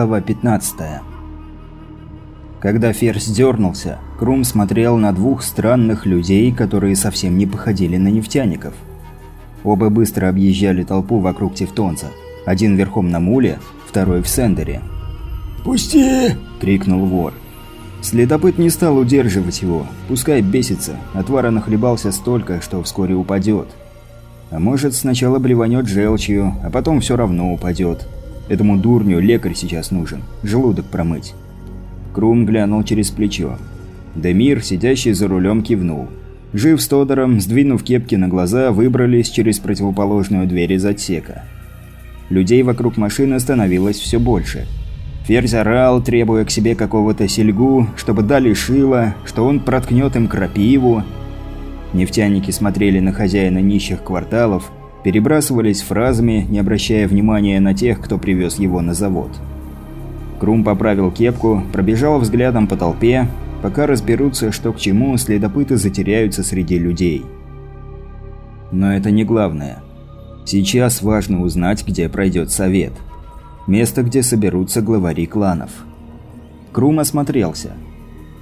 Глава 15 Когда Ферзь дернулся, Крум смотрел на двух странных людей, которые совсем не походили на нефтяников. Оба быстро объезжали толпу вокруг Тевтонца. Один верхом на муле, второй в сендере. «Пусти!» – крикнул вор. Следопыт не стал удерживать его, пускай бесится, отвара нахлебался столько, что вскоре упадет. А может, сначала блеванет желчью, а потом все равно упадет. Этому дурню лекарь сейчас нужен, желудок промыть. Крум глянул через плечо. Демир, сидящий за рулем, кивнул. Жив с Тодором, сдвинув кепки на глаза, выбрались через противоположную дверь из отсека. Людей вокруг машины становилось все больше. Ферзь орал, требуя к себе какого-то сельгу, чтобы дали шило, что он проткнет им крапиву. Нефтяники смотрели на хозяина нищих кварталов, перебрасывались фразами, не обращая внимания на тех, кто привез его на завод. Крум поправил кепку, пробежал взглядом по толпе, пока разберутся, что к чему, следопыты затеряются среди людей. Но это не главное. Сейчас важно узнать, где пройдет совет. Место, где соберутся главари кланов. Крум осмотрелся.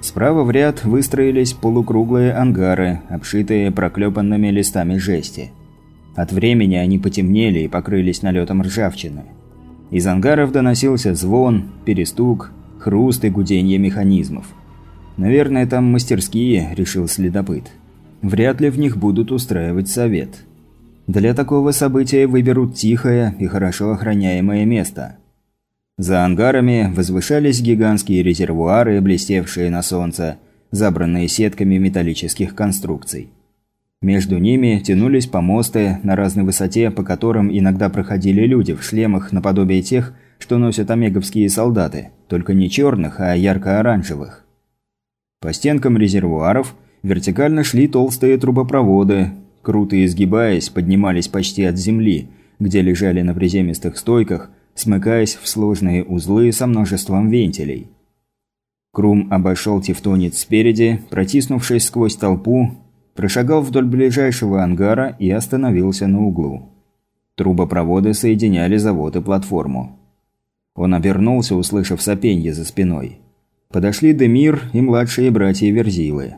Справа в ряд выстроились полукруглые ангары, обшитые проклепанными листами жести. От времени они потемнели и покрылись налетом ржавчины. Из ангаров доносился звон, перестук, хруст и гуденье механизмов. «Наверное, там мастерские», – решил следопыт. «Вряд ли в них будут устраивать совет. Для такого события выберут тихое и хорошо охраняемое место». За ангарами возвышались гигантские резервуары, блестевшие на солнце, забранные сетками металлических конструкций. Между ними тянулись помосты на разной высоте, по которым иногда проходили люди в шлемах наподобие тех, что носят омеговские солдаты, только не черных, а ярко-оранжевых. По стенкам резервуаров вертикально шли толстые трубопроводы, круто изгибаясь, поднимались почти от земли, где лежали на приземистых стойках, смыкаясь в сложные узлы со множеством вентилей. Крум обошел тевтонец спереди, протиснувшись сквозь толпу, Прошагал вдоль ближайшего ангара и остановился на углу. Трубопроводы соединяли завод и платформу. Он обернулся, услышав сопенье за спиной. Подошли Демир и младшие братья Верзилы.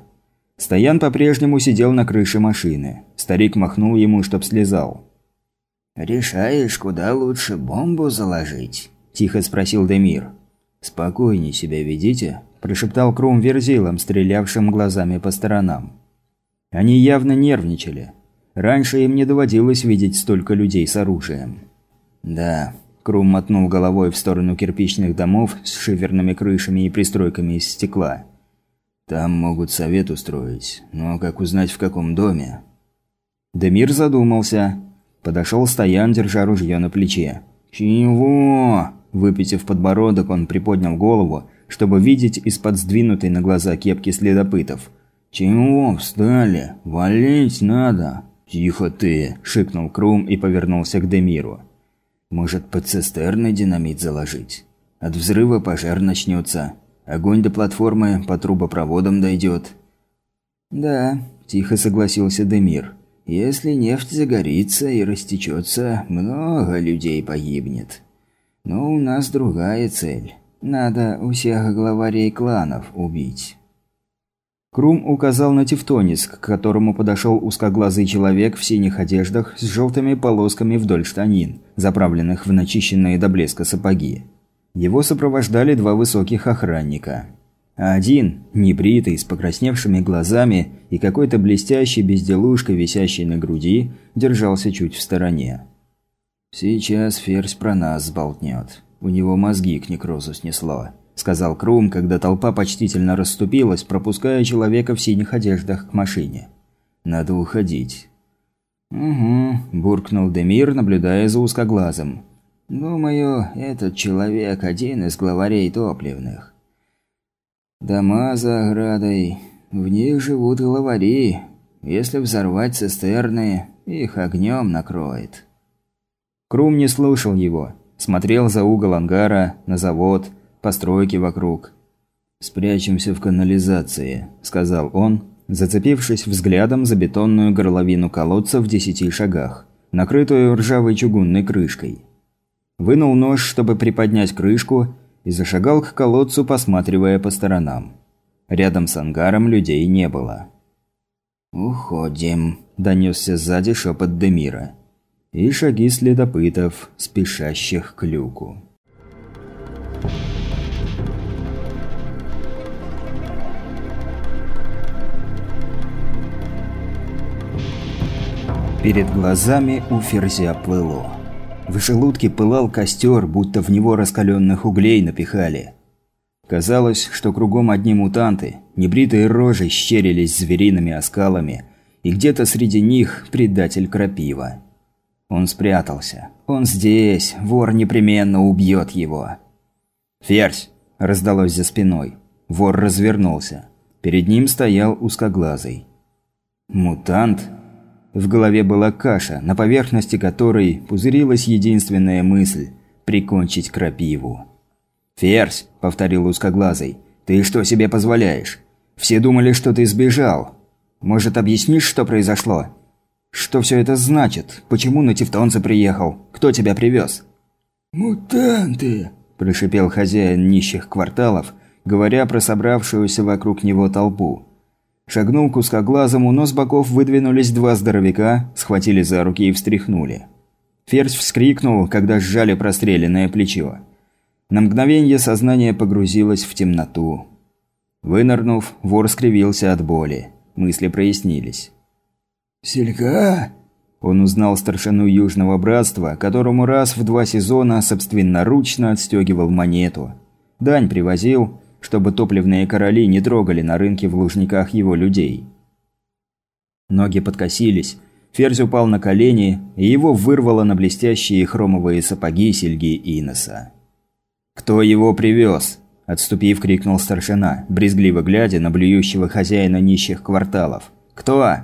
Стоян по-прежнему сидел на крыше машины. Старик махнул ему, чтоб слезал. «Решаешь, куда лучше бомбу заложить?» – тихо спросил Демир. «Спокойней себя ведите», – прошептал Крум Верзилом, стрелявшим глазами по сторонам. Они явно нервничали. Раньше им не доводилось видеть столько людей с оружием. «Да», – Крум мотнул головой в сторону кирпичных домов с шиферными крышами и пристройками из стекла. «Там могут совет устроить, но как узнать в каком доме?» Демир задумался. Подошел Стоян, держа ружье на плече. «Чего?» Выпитив подбородок, он приподнял голову, чтобы видеть из-под сдвинутой на глаза кепки следопытов – «Чего встали? Валить надо!» «Тихо ты!» – шикнул Крум и повернулся к Демиру. «Может, под цистерной динамит заложить? От взрыва пожар начнется. Огонь до платформы по трубопроводам дойдет». «Да», – тихо согласился Демир. «Если нефть загорится и растечется, много людей погибнет. Но у нас другая цель. Надо у всех главарей кланов убить». Крум указал на Тевтонис, к которому подошел узкоглазый человек в синих одеждах с желтыми полосками вдоль штанин, заправленных в начищенные до блеска сапоги. Его сопровождали два высоких охранника. Один, небритый, с покрасневшими глазами и какой-то блестящей безделушкой, висящей на груди, держался чуть в стороне. «Сейчас Ферзь про нас сболтнет. У него мозги к некрозу снесло», сказал Крум, когда толпа почтительно расступилась, пропуская человека в синих одеждах к машине. «Надо уходить». «Угу», – буркнул Демир, наблюдая за узкоглазом. «Думаю, этот человек один из главарей топливных. Дома за оградой, в них живут главари. Если взорвать цистерны, их огнем накроет». Крум не слушал его, смотрел за угол ангара, на завод – постройки вокруг. «Спрячемся в канализации», – сказал он, зацепившись взглядом за бетонную горловину колодца в десяти шагах, накрытую ржавой чугунной крышкой. Вынул нож, чтобы приподнять крышку, и зашагал к колодцу, посматривая по сторонам. Рядом с ангаром людей не было. «Уходим», – донесся сзади шепот Демира. И шаги следопытов, спешащих к люку. Перед глазами у ферзя плыло. В желудке пылал костер, будто в него раскаленных углей напихали. Казалось, что кругом одни мутанты, небритые рожи щерились звериными оскалами, и где-то среди них предатель крапива. Он спрятался. Он здесь, вор непременно убьет его. «Ферзь!» – раздалось за спиной. Вор развернулся. Перед ним стоял узкоглазый. «Мутант?» В голове была каша, на поверхности которой пузырилась единственная мысль – прикончить крапиву. «Ферзь», – повторил узкоглазый, – «ты что себе позволяешь? Все думали, что ты сбежал. Может, объяснишь, что произошло? Что все это значит? Почему на Тевтонца приехал? Кто тебя привез?» «Мутанты», – прошипел хозяин нищих кварталов, говоря про собравшуюся вокруг него толпу. Шагнул к узкоглазому, но с боков выдвинулись два здоровяка, схватили за руки и встряхнули. Ферзь вскрикнул, когда сжали простреленное плечо. На мгновение сознание погрузилось в темноту. Вынырнув, вор скривился от боли. Мысли прояснились. «Сельга?» Он узнал старшину Южного Братства, которому раз в два сезона собственноручно отстегивал монету. Дань привозил, чтобы топливные короли не трогали на рынке в Лужниках его людей. Ноги подкосились, Ферзь упал на колени, и его вырвало на блестящие хромовые сапоги Сельги Иноса. «Кто его привез?» – отступив, крикнул старшина, брезгливо глядя на блюющего хозяина нищих кварталов. «Кто?»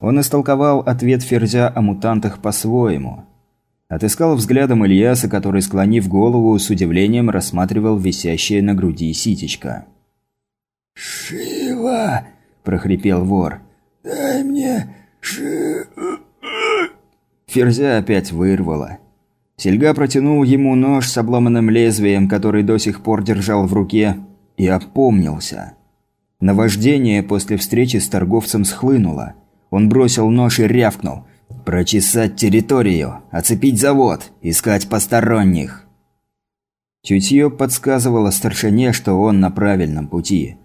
Он истолковал ответ Ферзя о мутантах по-своему – Отыскал взглядом Ильяса, который, склонив голову, с удивлением рассматривал висящее на груди ситечко. «Шива!» – прохрипел вор. «Дай мне ши...» Ферзя опять вырвало. Сельга протянул ему нож с обломанным лезвием, который до сих пор держал в руке, и опомнился. Наваждение после встречи с торговцем схлынуло. Он бросил нож и рявкнул. Прочесать территорию, оцепить завод, искать посторонних. Чутье подсказывало старшине, что он на правильном пути.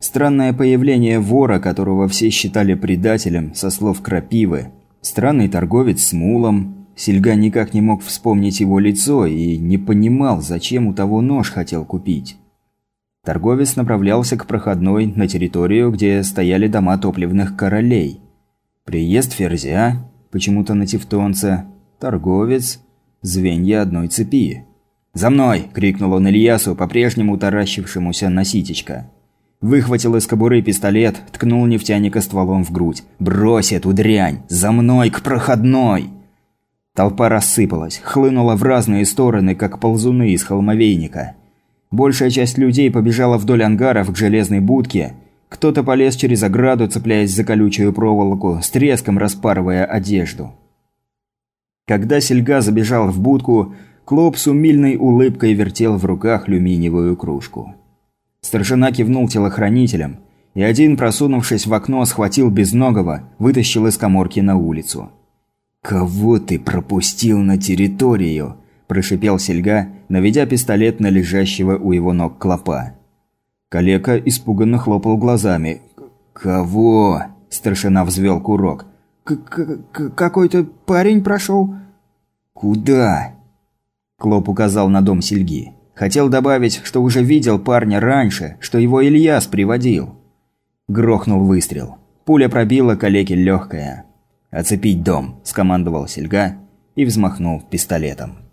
Странное появление вора, которого все считали предателем, со слов крапивы. Странный торговец с мулом. Сельга никак не мог вспомнить его лицо и не понимал, зачем у того нож хотел купить. Торговец направлялся к проходной на территорию, где стояли дома топливных королей. Приезд Ферзя, почему-то на тевтонца, торговец, звенья одной цепи. «За мной!» – крикнул он Ильясу, по-прежнему таращившемуся на ситечко. Выхватил из кобуры пистолет, ткнул нефтяника стволом в грудь. «Брось эту дрянь! За мной, к проходной!» Толпа рассыпалась, хлынула в разные стороны, как ползуны из холмовейника. Большая часть людей побежала вдоль ангаров к железной будке – кто-то полез через ограду, цепляясь за колючую проволоку, с треском распарывая одежду. Когда Сельга забежал в будку, Клоп с умильной улыбкой вертел в руках люминиевую кружку. Старшина кивнул телохранителям, и один, просунувшись в окно, схватил безногого, вытащил из коморки на улицу. «Кого ты пропустил на территорию?» – прошипел Сельга, наведя пистолет на лежащего у его ног клопа. Калека испуганно хлопал глазами. «Кого?» – старшина взвел курок. «Какой-то парень прошел». «Куда?» Клоп указал на дом Сельги. Хотел добавить, что уже видел парня раньше, что его Ильяс приводил. Грохнул выстрел. Пуля пробила калеке легкое. «Оцепить дом», – скомандовал Сельга и взмахнул пистолетом.